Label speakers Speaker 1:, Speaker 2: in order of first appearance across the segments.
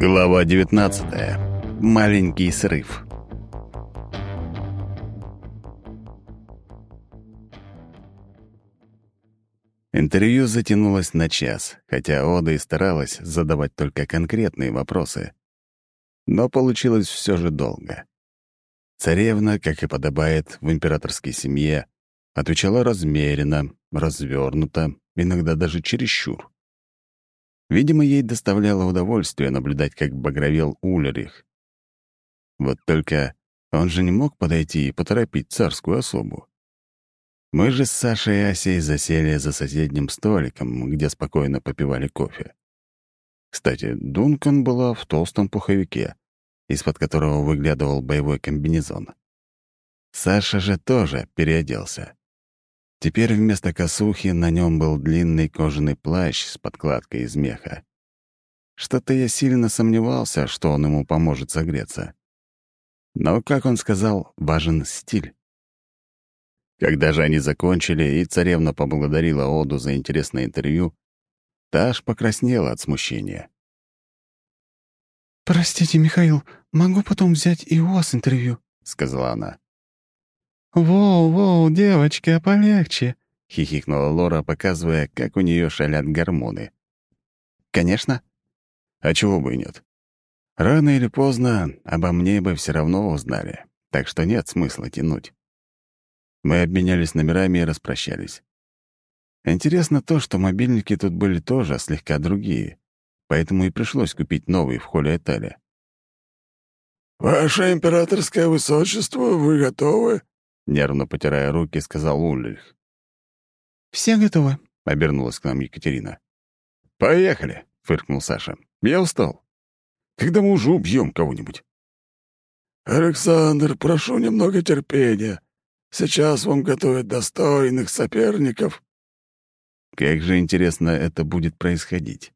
Speaker 1: Глава 19. Маленький срыв. Интервью затянулось на час, хотя Ода и старалась задавать только конкретные вопросы. Но получилось все же долго. Царевна, как и подобает в императорской семье, отвечала размеренно, развернуто, иногда даже чересчур. Видимо, ей доставляло удовольствие наблюдать, как багровел Улерих. Вот только он же не мог подойти и поторопить царскую особу. Мы же с Сашей и Асей засели за соседним столиком, где спокойно попивали кофе. Кстати, Дункан была в толстом пуховике, из-под которого выглядывал боевой комбинезон. Саша же тоже переоделся. Теперь вместо косухи на нем был длинный кожаный плащ с подкладкой из меха. Что-то я сильно сомневался, что он ему поможет согреться. Но, как он сказал, важен стиль. Когда же они закончили, и царевна поблагодарила Оду за интересное интервью, та аж покраснела от смущения.
Speaker 2: «Простите, Михаил, могу потом взять и у вас интервью», — сказала она.
Speaker 3: «Воу-воу, девочка, полегче!» — хихикнула Лора, показывая, как у нее шалят гормоны.
Speaker 1: «Конечно. А чего бы и нет. Рано или поздно обо мне бы все равно узнали, так что нет смысла тянуть». Мы обменялись номерами и распрощались. Интересно то, что мобильники тут были тоже слегка другие, поэтому и пришлось купить новый в холле отеля.
Speaker 4: «Ваше императорское высочество, вы готовы?»
Speaker 1: Нервно потирая руки, сказал Ульрих.
Speaker 2: «Все готовы», —
Speaker 1: обернулась к нам Екатерина. «Поехали», — фыркнул Саша. «Я устал. Когда мы уже убьем кого-нибудь?»
Speaker 4: «Александр, прошу немного терпения. Сейчас вам готовят достойных соперников».
Speaker 1: Как же интересно это будет происходить.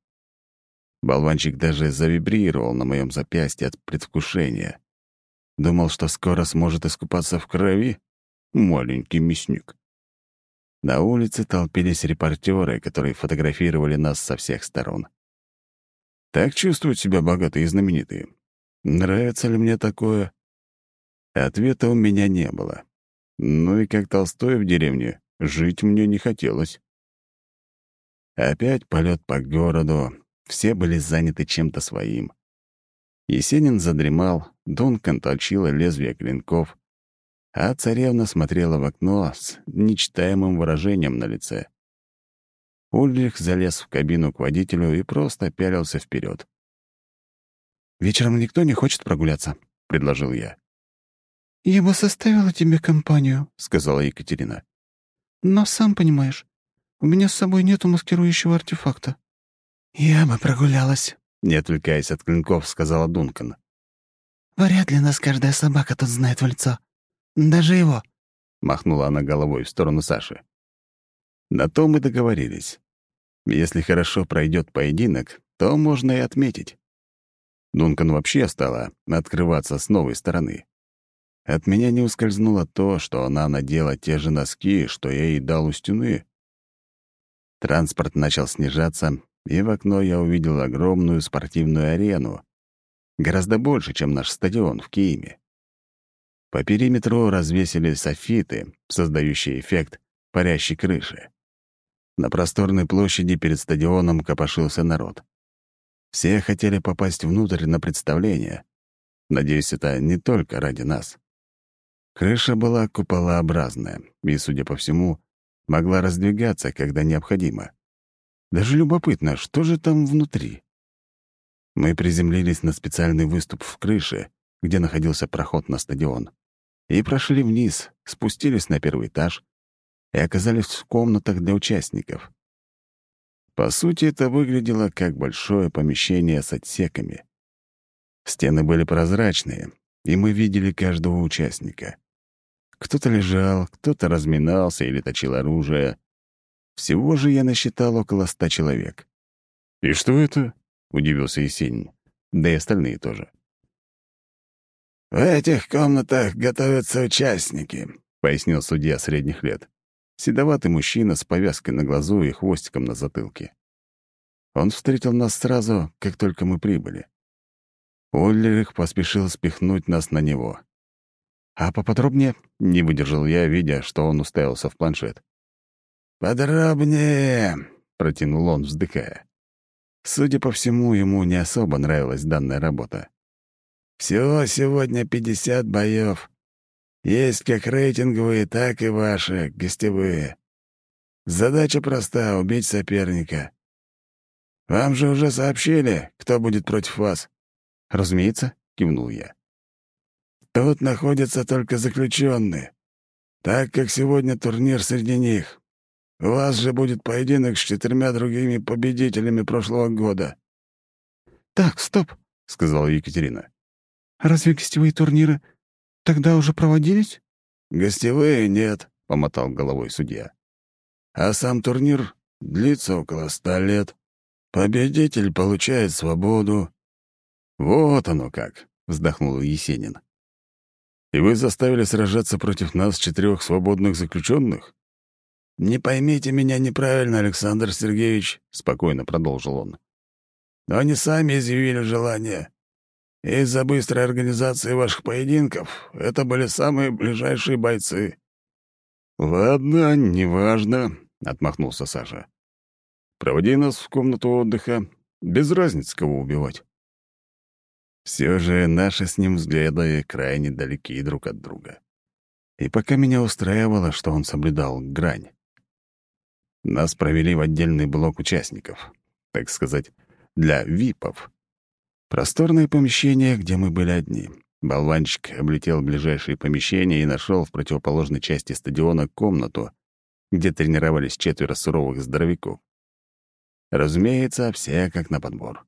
Speaker 1: Болванчик даже завибрировал на моем запястье от предвкушения. Думал, что скоро сможет искупаться в крови? Маленький мясник. На улице толпились репортеры, которые фотографировали нас со всех сторон. Так чувствуют себя богатые и знаменитые. Нравится ли мне такое? Ответа у меня не было. Ну и как Толстой в деревне, жить мне не хотелось. Опять полет по городу, все были заняты чем-то своим. Есенин задремал, Дункан толчила лезвие клинков, а царевна смотрела в окно с нечитаемым выражением на лице. Ульрих залез в кабину к водителю и просто пялился вперед.
Speaker 2: «Вечером никто не хочет прогуляться», — предложил я.
Speaker 3: «Я бы составила тебе компанию», —
Speaker 1: сказала Екатерина.
Speaker 3: «Но сам понимаешь, у меня с собой нету маскирующего артефакта».
Speaker 2: «Я бы прогулялась», —
Speaker 1: не отвлекаясь от клинков, сказала Дункан.
Speaker 2: «Вряд ли нас каждая собака тут знает в лицо. Даже его», —
Speaker 1: махнула она головой в сторону Саши. На то мы договорились. Если хорошо пройдет поединок, то можно и отметить. Дункан вообще стала открываться с новой стороны. От меня не ускользнуло то, что она надела те же носки, что я ей дал у стены. Транспорт начал снижаться, и в окно я увидел огромную спортивную арену, гораздо больше, чем наш стадион в Киеве. По периметру развесили софиты, создающие эффект парящей крыши. На просторной площади перед стадионом копошился народ. Все хотели попасть внутрь на представление. Надеюсь, это не только ради нас. Крыша была куполообразная и, судя по всему, могла раздвигаться, когда необходимо. Даже любопытно, что же там внутри. Мы приземлились на специальный выступ в крыше, где находился проход на стадион и прошли вниз, спустились на первый этаж и оказались в комнатах для участников. По сути, это выглядело как большое помещение с отсеками. Стены были прозрачные, и мы видели каждого участника. Кто-то лежал, кто-то разминался или точил оружие. Всего же я насчитал около ста человек. «И что это?» — удивился Есенин. Да и остальные тоже.
Speaker 4: «В этих комнатах готовятся участники», — пояснил судья средних лет.
Speaker 1: Седоватый мужчина с повязкой на глазу и хвостиком на затылке. Он встретил нас сразу, как только мы прибыли. Ульрих поспешил спихнуть нас на него. «А поподробнее?» — не выдержал я, видя, что он уставился в планшет.
Speaker 4: «Подробнее!» — протянул он, вздыхая.
Speaker 1: Судя по всему, ему не особо нравилась данная работа.
Speaker 4: «Всего сегодня пятьдесят боев. Есть как рейтинговые, так и ваши, гостевые. Задача проста — убить соперника. Вам же уже сообщили, кто будет против вас?»
Speaker 1: «Разумеется», — кивнул я.
Speaker 4: «Тут находятся только заключенные, так как сегодня турнир среди них. У вас же будет поединок с четырьмя другими победителями прошлого года».
Speaker 3: «Так, стоп», —
Speaker 1: сказала Екатерина.
Speaker 3: «Разве гостевые турниры тогда уже проводились?»
Speaker 4: «Гостевые нет», — помотал головой судья. «А сам турнир длится около ста лет. Победитель получает свободу».
Speaker 1: «Вот оно как», — вздохнул Есенин. «И вы заставили сражаться против нас четырех свободных заключенных?»
Speaker 4: «Не поймите меня неправильно, Александр Сергеевич», — спокойно продолжил он. «Но они сами изъявили желание. Из-за быстрой организации ваших поединков это были самые ближайшие бойцы».
Speaker 1: «Ладно, неважно», — отмахнулся Саша. «Проводи нас в комнату отдыха. Без разницы, кого убивать». Все же наши с ним взгляды крайне далеки друг от друга. И пока меня устраивало, что он соблюдал грань. Нас провели в отдельный блок участников, так сказать, для ВИПов. Просторное помещение, где мы были одни. Болванчик облетел ближайшие помещения и нашел в противоположной части стадиона комнату, где тренировались четверо суровых здоровяков. Разумеется, все как на подбор.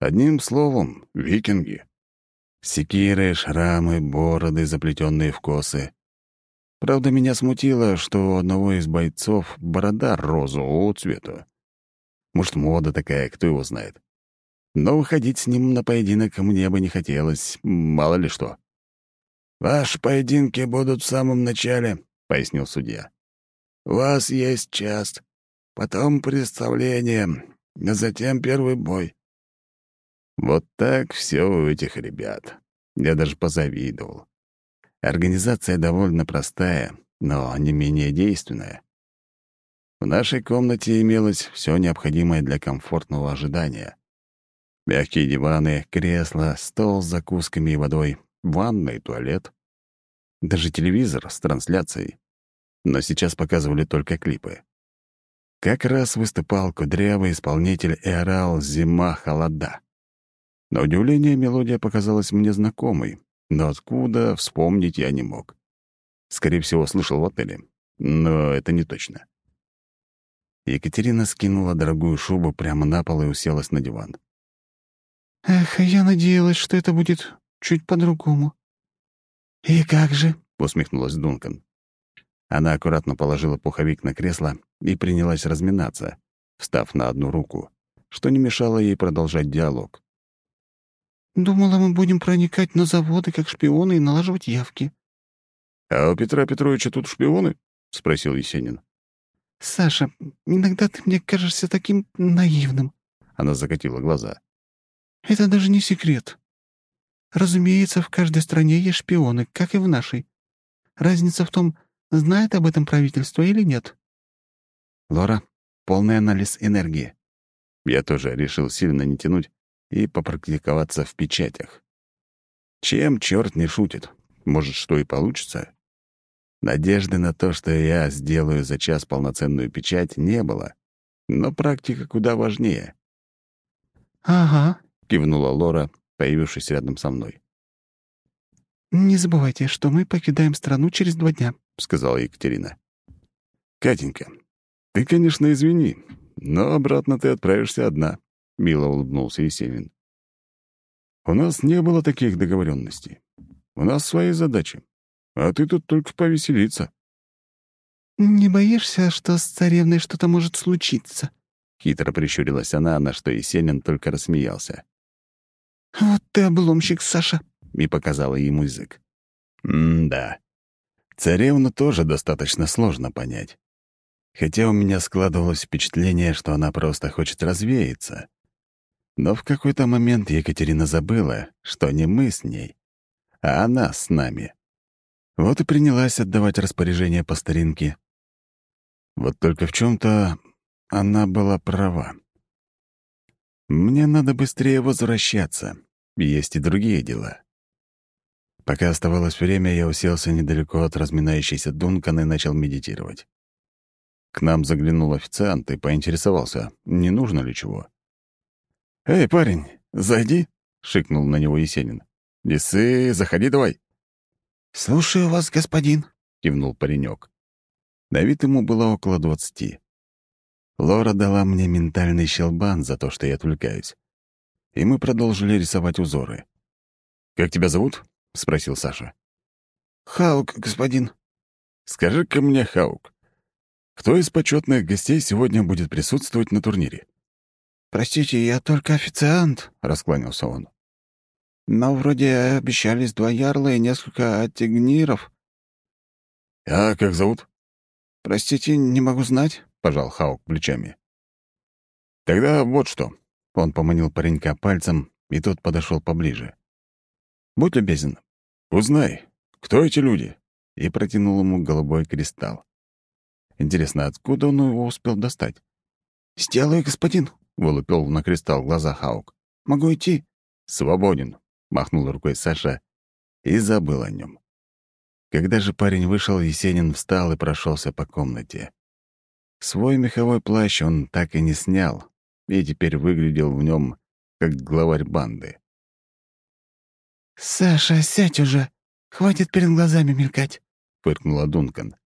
Speaker 1: Одним словом, викинги. Секиры, шрамы, бороды, заплетенные в косы. Правда, меня смутило, что у одного из бойцов борода розового цвета. Может, мода такая, кто его знает. Но выходить с ним на поединок мне бы не хотелось, мало ли что.
Speaker 4: «Ваши поединки будут в самом начале», — пояснил судья. «У вас есть час, потом представление, а затем первый бой».
Speaker 1: Вот так все у этих ребят. Я даже позавидовал. Организация довольно простая, но не менее действенная. В нашей комнате имелось все необходимое для комфортного ожидания. Мягкие диваны, кресла, стол с закусками и водой, ванна и туалет. Даже телевизор с трансляцией. Но сейчас показывали только клипы. Как раз выступал кудрявый исполнитель и орал «Зима, холода». На удивление, мелодия показалась мне знакомой, но откуда, вспомнить я не мог. Скорее всего, слышал в отеле, но это не точно. Екатерина скинула дорогую шубу прямо на пол и уселась на диван.
Speaker 3: «Эх, я надеялась, что это будет чуть по-другому».
Speaker 2: «И как же?»
Speaker 1: — усмехнулась Дункан. Она аккуратно положила пуховик на кресло и принялась разминаться, встав на одну руку, что не мешало ей продолжать диалог.
Speaker 3: Думала, мы будем проникать на заводы как шпионы и налаживать явки».
Speaker 1: «А у Петра Петровича тут шпионы?» — спросил Есенин.
Speaker 3: «Саша, иногда ты мне кажешься таким наивным».
Speaker 1: Она закатила глаза.
Speaker 3: «Это даже не секрет. Разумеется, в каждой стране есть шпионы, как и в нашей. Разница в том, знает об этом правительство или нет».
Speaker 1: «Лора, полный анализ энергии». Я тоже решил сильно не тянуть и попрактиковаться в печатях. Чем черт не шутит? Может, что и получится? Надежды на то, что я сделаю за час полноценную печать, не было. Но практика куда важнее.
Speaker 3: «Ага», —
Speaker 1: кивнула Лора, появившись рядом со мной.
Speaker 3: «Не забывайте, что мы покидаем страну через два дня», —
Speaker 1: сказала Екатерина. «Катенька, ты, конечно, извини, но обратно ты отправишься одна», — мило улыбнулся Есенин. «У нас не было таких договоренностей. У нас свои задачи. А ты тут только повеселиться».
Speaker 3: «Не боишься, что с царевной что-то может случиться?»
Speaker 1: Хитро прищурилась она, на что Есенин только рассмеялся.
Speaker 3: «Вот ты обломщик, Саша!»
Speaker 1: — и показала ему язык. «М-да. Царевну тоже достаточно сложно понять. Хотя у меня складывалось впечатление, что она просто хочет развеяться. Но в какой-то момент Екатерина забыла, что не мы с ней, а она с нами. Вот и принялась отдавать распоряжение по старинке. Вот только в чем то она была права. Мне надо быстрее возвращаться. Есть и другие дела. Пока оставалось время, я уселся недалеко от разминающейся Дункана и начал медитировать. К нам заглянул официант и поинтересовался, не нужно ли чего. «Эй, парень, зайди!» — шикнул на него Есенин. «Не заходи давай!»
Speaker 2: «Слушаю вас, господин», —
Speaker 1: кивнул паренек. На вид ему было около двадцати. Лора дала мне ментальный щелбан за то, что я отвлекаюсь. И мы продолжили рисовать узоры. «Как тебя зовут?» — спросил Саша.
Speaker 2: «Хаук, господин».
Speaker 1: «Скажи-ка мне, Хаук, кто из почетных гостей сегодня будет присутствовать на турнире?»
Speaker 2: «Простите, я только официант», — раскланялся он. «Но вроде обещались два ярла и несколько аттигниров».
Speaker 1: «А как зовут?»
Speaker 2: «Простите, не могу знать», — пожал Хаук плечами.
Speaker 1: «Тогда вот что». Он поманил паренька пальцем, и тот подошел поближе. «Будь любезен, узнай, кто эти люди?» И протянул ему голубой кристалл. Интересно, откуда он его успел достать?
Speaker 2: «Сделаю, господин», — вылупил на кристалл глаза Хаук. «Могу идти?»
Speaker 1: «Свободен», — махнул рукой Саша и забыл о нем. Когда же парень вышел, Есенин встал и прошелся по комнате. Свой меховой плащ он так и не снял, и теперь выглядел в нем как главарь банды.
Speaker 2: «Саша, сядь уже! Хватит перед глазами мелькать!»
Speaker 1: — фыркнула Дункан.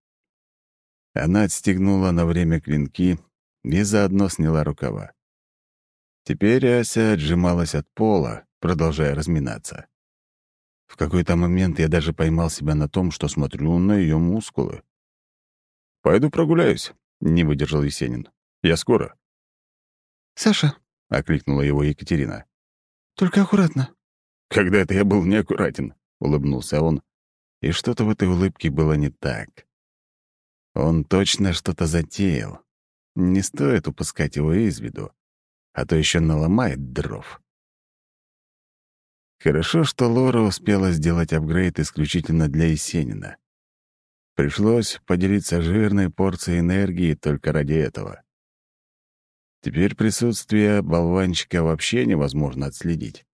Speaker 1: Она отстегнула на время клинки и заодно сняла рукава. Теперь Ася отжималась от пола, продолжая разминаться. В какой-то момент я даже поймал себя на том, что смотрю на ее мускулы. «Пойду прогуляюсь», — не выдержал Есенин. «Я скоро».
Speaker 2: «Саша», —
Speaker 1: окликнула его Екатерина.
Speaker 2: «Только аккуратно.
Speaker 1: «Когда это я был неаккуратен», — улыбнулся он, и что-то в этой улыбке было не так. Он точно что-то затеял. Не стоит упускать его из виду, а то еще наломает дров. Хорошо, что Лора успела сделать апгрейд исключительно для Есенина. Пришлось поделиться жирной порцией энергии только ради этого. Теперь присутствие болванчика вообще невозможно отследить.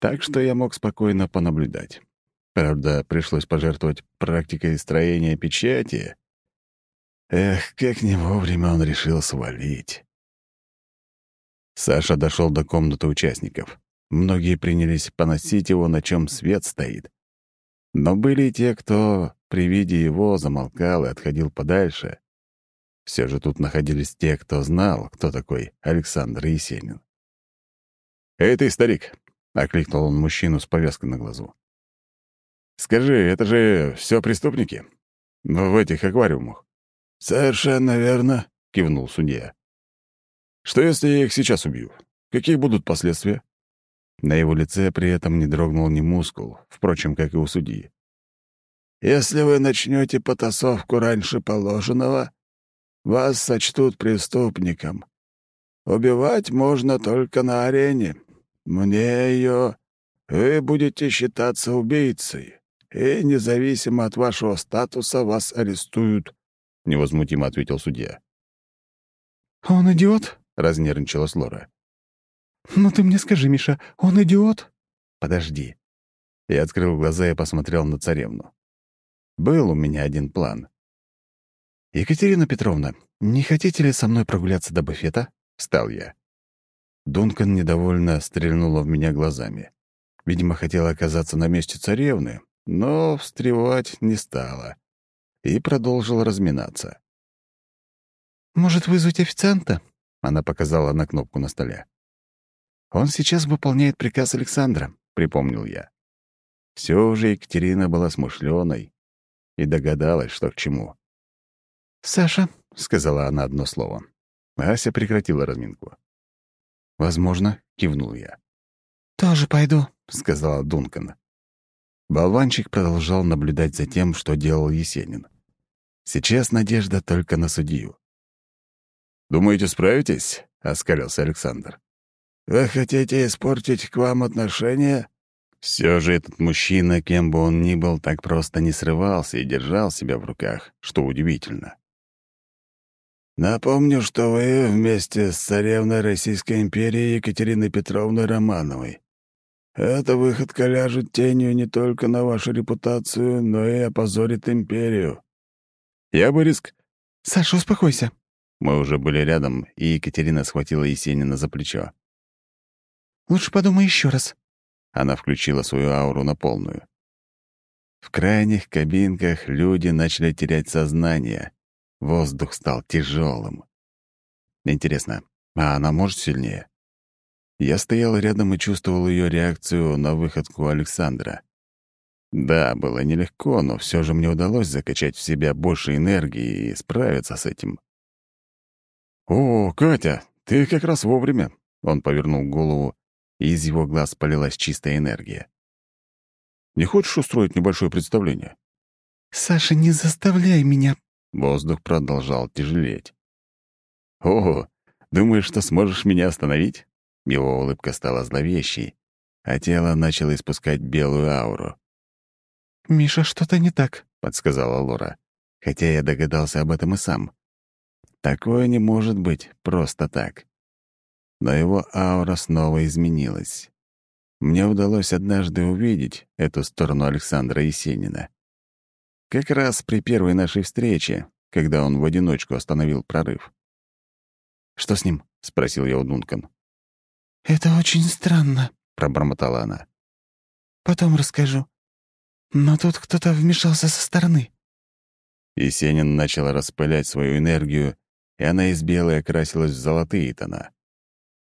Speaker 1: Так что я мог спокойно понаблюдать. Правда, пришлось пожертвовать практикой строения печати. Эх, как не вовремя он решил свалить. Саша дошел до комнаты участников. Многие принялись поносить его, на чем свет стоит. Но были и те, кто при виде его замолкал и отходил подальше. Все же тут находились те, кто знал, кто такой Александр Есенин. «Эй ты, старик, — окликнул он мужчину с повязкой на глазу. «Скажи, это же все преступники? В этих аквариумах?»
Speaker 4: «Совершенно верно», — кивнул судья.
Speaker 1: «Что, если я их сейчас убью? Какие будут последствия?» На его лице при этом не дрогнул ни мускул, впрочем, как и у судьи.
Speaker 4: «Если вы начнете потасовку раньше положенного, вас сочтут преступником. Убивать можно только на арене, мне ее вы будете считаться убийцей, и независимо от вашего статуса вас арестуют», — невозмутимо ответил судья.
Speaker 3: «Он идиот?»
Speaker 1: — разнервничалась Лора.
Speaker 3: «Ну ты мне скажи, Миша, он идиот?»
Speaker 1: «Подожди». Я открыл глаза и посмотрел на царевну. Был у меня один план. «Екатерина Петровна, не хотите ли со мной прогуляться до буфета?» — встал я. Дункан недовольно стрельнула в меня глазами. Видимо, хотела оказаться на месте царевны, но встревать не стала и продолжила разминаться.
Speaker 3: «Может, вызвать официанта?»
Speaker 1: — она показала на кнопку на столе. «Он сейчас выполняет приказ Александра», — припомнил я. Все уже Екатерина была смышленой и догадалась, что к чему.
Speaker 3: «Саша», —
Speaker 1: сказала она одно слово. Ася прекратила разминку. «Возможно», — кивнул я.
Speaker 2: «Тоже пойду», —
Speaker 1: сказала Дункан. Болванчик продолжал наблюдать за тем, что делал Есенин. Сейчас надежда только на судью. «Думаете, справитесь?» — оскалился Александр.
Speaker 4: Вы хотите испортить к вам отношения?»
Speaker 1: Все же этот мужчина, кем бы он ни был, так просто не срывался и держал себя в руках, что удивительно.
Speaker 4: «Напомню, что вы вместе с царевной Российской империи Екатериной Петровной Романовой. Эта выходка ляжет тенью не только на вашу репутацию, но и опозорит империю».
Speaker 1: «Я бы риск...»
Speaker 3: «Саша, успокойся».
Speaker 1: Мы уже были рядом, и Екатерина схватила Есенина за плечо.
Speaker 3: «Лучше подумай еще раз.
Speaker 1: Она включила свою ауру на полную. В крайних кабинках люди начали терять сознание. Воздух стал тяжелым. Интересно, а она может сильнее? Я стоял рядом и чувствовал ее реакцию на выходку Александра. Да, было нелегко, но все же мне удалось закачать в себя больше энергии и справиться с этим. «О, Катя, ты как раз вовремя!» Он повернул голову и из его глаз полилась чистая энергия. «Не хочешь устроить небольшое представление?»
Speaker 3: «Саша, не заставляй меня!»
Speaker 1: Воздух продолжал тяжелеть. «О, думаешь, что сможешь меня остановить?» Его улыбка стала зловещей, а тело начало испускать белую ауру.
Speaker 3: «Миша, что-то не так», —
Speaker 1: подсказала Лора, хотя я догадался об этом и сам. Такое не может быть просто так но его аура снова изменилась. Мне удалось однажды увидеть эту сторону Александра Есенина. Как раз при первой нашей встрече, когда он в одиночку остановил прорыв. «Что с ним?» — спросил я у Дункан.
Speaker 3: «Это очень странно», —
Speaker 1: пробормотала она.
Speaker 3: «Потом расскажу. Но тут кто-то вмешался со стороны».
Speaker 1: Есенин начал распылять свою энергию, и она из белой окрасилась в золотые тона.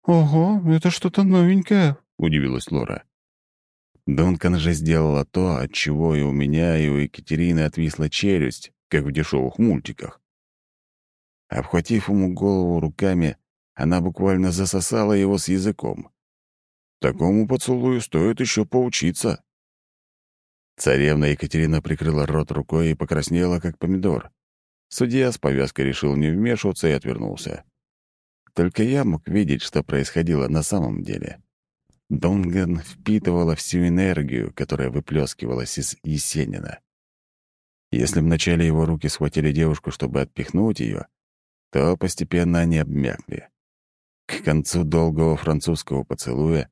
Speaker 3: «Ого, это что-то новенькое», —
Speaker 1: удивилась Лора. Дункан же сделала то, от чего и у меня, и у Екатерины отвисла челюсть, как в дешевых мультиках. Обхватив ему голову руками, она буквально засосала его с языком. Такому поцелую стоит еще поучиться. Царевна Екатерина прикрыла рот рукой и покраснела, как помидор. Судья с повязкой решил не вмешиваться и отвернулся. Только я мог видеть, что происходило на самом деле. Донган впитывала всю энергию, которая выплескивалась из Есенина. Если вначале его руки схватили девушку, чтобы отпихнуть ее, то постепенно они обмякли. К концу долгого французского поцелуя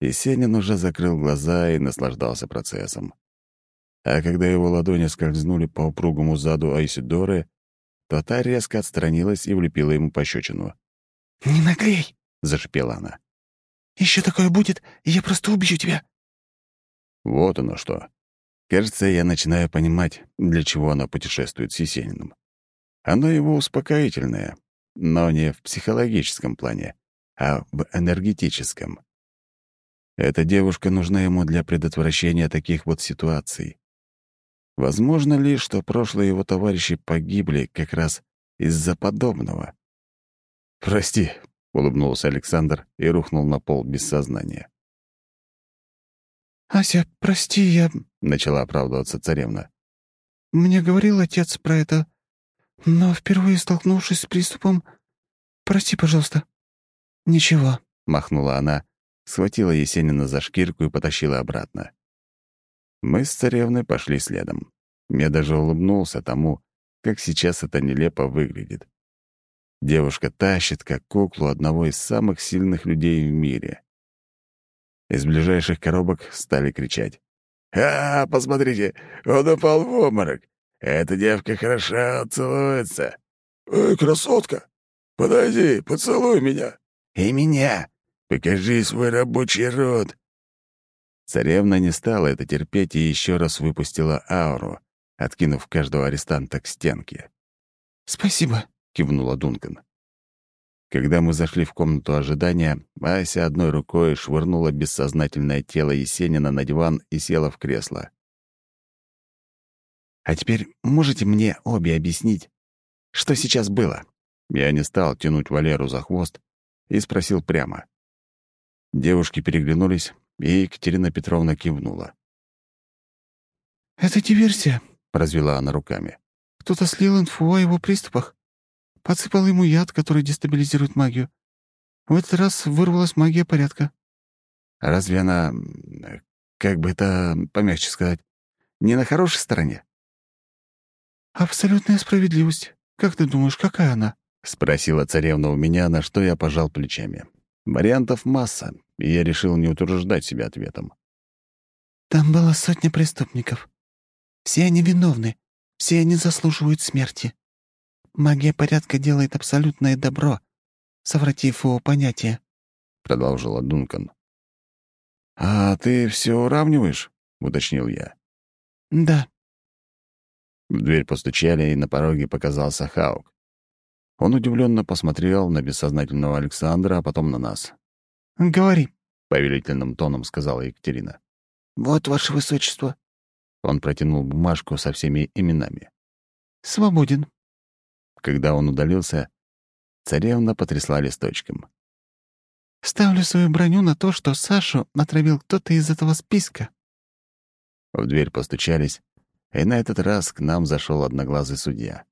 Speaker 1: Есенин уже закрыл глаза и наслаждался процессом. А когда его ладони скользнули по упругому заду Айсидоры, то та резко отстранилась и влепила ему пощечину.
Speaker 3: «Не наглей!»
Speaker 1: — зашипела она.
Speaker 3: «Еще такое будет, и я просто убью тебя!»
Speaker 1: Вот оно что. Кажется, я начинаю понимать, для чего она путешествует с Есениным. Оно его успокоительное, но не в психологическом плане, а в энергетическом. Эта девушка нужна ему для предотвращения таких вот ситуаций. Возможно ли, что прошлые его товарищи погибли как раз из-за подобного? «Прости», — улыбнулся Александр и рухнул на пол без сознания.
Speaker 3: «Ася, прости, я...»
Speaker 1: — начала оправдываться царевна.
Speaker 3: «Мне говорил отец про это, но впервые столкнувшись с приступом... Прости, пожалуйста». «Ничего», —
Speaker 1: махнула она, схватила Есенина за шкирку и потащила обратно. Мы с царевной пошли следом. Я даже улыбнулся тому, как сейчас это нелепо выглядит. Девушка тащит, как куклу, одного из самых сильных людей в мире. Из ближайших коробок стали кричать. «А, посмотрите, он упал в обморок. Эта девка хорошо целуется».
Speaker 4: «Эй, красотка, подойди, поцелуй меня».
Speaker 1: «И меня. Покажи свой рабочий рот». Царевна не стала это терпеть и еще раз выпустила ауру, откинув каждого арестанта к стенке.
Speaker 3: «Спасибо», — кивнула Дункан.
Speaker 1: Когда мы зашли в комнату ожидания, Ася одной рукой швырнула бессознательное тело Есенина на диван и села в кресло. «А теперь можете мне обе объяснить, что сейчас было?» Я не стал тянуть Валеру за хвост и спросил прямо. Девушки переглянулись, и Екатерина Петровна кивнула.
Speaker 3: «Это диверсия», —
Speaker 1: развела она руками.
Speaker 3: «Кто-то слил инфу о его приступах. Подсыпал ему яд, который дестабилизирует магию. В этот раз вырвалась магия порядка.
Speaker 1: Разве она, как бы это помягче сказать, не на хорошей стороне?
Speaker 3: «Абсолютная справедливость. Как ты думаешь, какая она?»
Speaker 1: — спросила царевна у меня, на что я пожал плечами. Вариантов масса, и я решил не утруждать себя ответом.
Speaker 3: «Там было сотня преступников. Все они виновны, все они заслуживают смерти. Магия порядка делает абсолютное добро, совратив его понятие», —
Speaker 1: продолжила Дункан. «А ты все уравниваешь?» — уточнил я.
Speaker 3: «Да».
Speaker 1: В дверь постучали, и на пороге показался Хаук. Он удивленно посмотрел на бессознательного Александра, а потом на нас.
Speaker 3: «Говори», —
Speaker 1: повелительным тоном сказала Екатерина.
Speaker 3: «Вот, ваше высочество».
Speaker 1: Он протянул бумажку со всеми именами.
Speaker 3: «Свободен».
Speaker 1: Когда он удалился, царевна потрясла листочком.
Speaker 3: «Ставлю свою броню на то, что Сашу отравил кто-то из этого списка».
Speaker 1: В дверь постучались, и на этот раз к нам зашел одноглазый судья.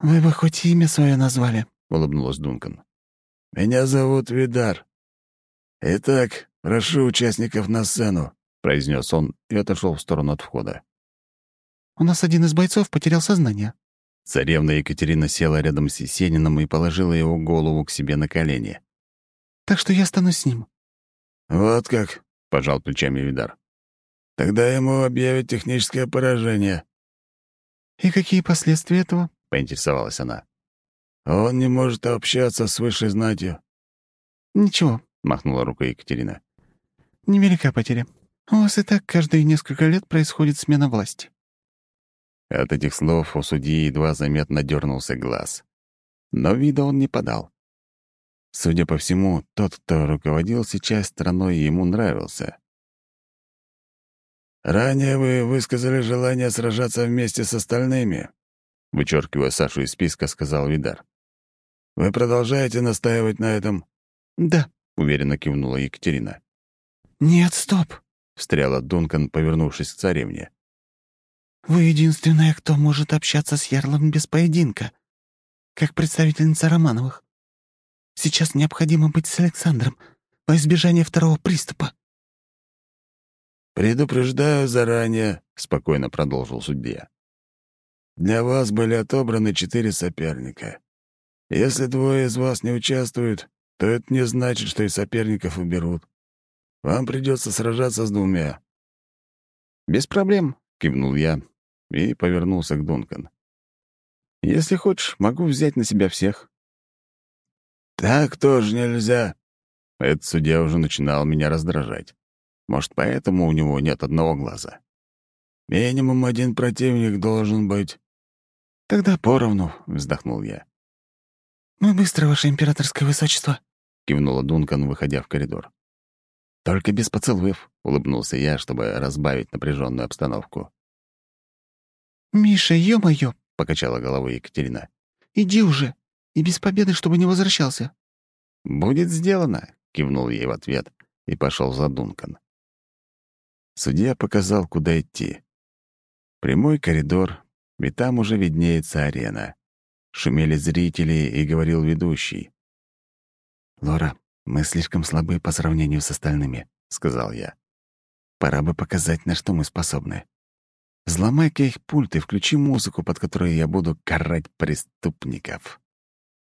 Speaker 3: «Вы бы хоть имя свое назвали», —
Speaker 1: улыбнулась Дункан.
Speaker 4: «Меня зовут Видар. Итак, прошу участников на сцену», —
Speaker 1: произнес он и отошел в сторону от входа.
Speaker 3: «У нас один из бойцов потерял сознание».
Speaker 1: Царевна Екатерина села рядом с Есениным и положила его голову к себе на колени.
Speaker 3: «Так что я останусь с ним».
Speaker 4: «Вот как», — пожал плечами Видар. «Тогда ему объявят техническое поражение».
Speaker 3: «И какие последствия этого?»
Speaker 1: поинтересовалась она.
Speaker 4: «Он не может общаться с высшей знатью».
Speaker 3: «Ничего», —
Speaker 1: махнула рукой Екатерина.
Speaker 3: «Невелика потеря. У вас и так каждые несколько лет происходит смена власти».
Speaker 1: От этих слов у судьи едва заметно дернулся глаз. Но вида он не подал. Судя по всему, тот, кто руководил сейчас страной, ему нравился.
Speaker 4: «Ранее вы высказали желание сражаться вместе с остальными»,
Speaker 1: Вычеркивая Сашу из списка, сказал Видар.
Speaker 4: «Вы продолжаете настаивать на этом?»
Speaker 3: «Да», —
Speaker 1: уверенно кивнула Екатерина.
Speaker 3: «Нет, стоп», —
Speaker 1: встряла Дункан, повернувшись к царевне.
Speaker 3: «Вы единственная, кто может общаться с Ярлом без поединка, как представительница Романовых. Сейчас необходимо быть с Александром во избежание второго приступа».
Speaker 4: «Предупреждаю заранее», — спокойно продолжил судья. Для вас были отобраны четыре соперника. Если двое из вас не участвуют, то это не значит, что и соперников уберут. Вам придется сражаться с двумя».
Speaker 1: «Без проблем», — кивнул я и повернулся к Дункан. «Если хочешь, могу взять на себя всех».
Speaker 4: «Так тоже нельзя».
Speaker 1: Этот судья уже начинал меня раздражать. Может, поэтому у него нет одного глаза.
Speaker 4: «Минимум один противник должен быть.
Speaker 1: «Тогда поровну», — вздохнул я.
Speaker 3: «Мы быстро, ваше императорское высочество», —
Speaker 1: кивнула Дункан, выходя в коридор. «Только без поцелуев», — улыбнулся я, чтобы разбавить напряженную обстановку.
Speaker 3: «Миша, ё-моё!»
Speaker 1: — покачала головой Екатерина.
Speaker 3: «Иди уже, и без победы, чтобы не возвращался».
Speaker 1: «Будет сделано», — кивнул ей в ответ и пошел за Дункан. Судья показал, куда идти. Прямой коридор, и там уже виднеется арена. Шумели зрители, и говорил ведущий. «Лора, мы слишком слабы по сравнению с остальными», — сказал я. «Пора бы показать, на что мы способны. Взломай-ка их пульт и включи музыку, под которую я буду карать преступников».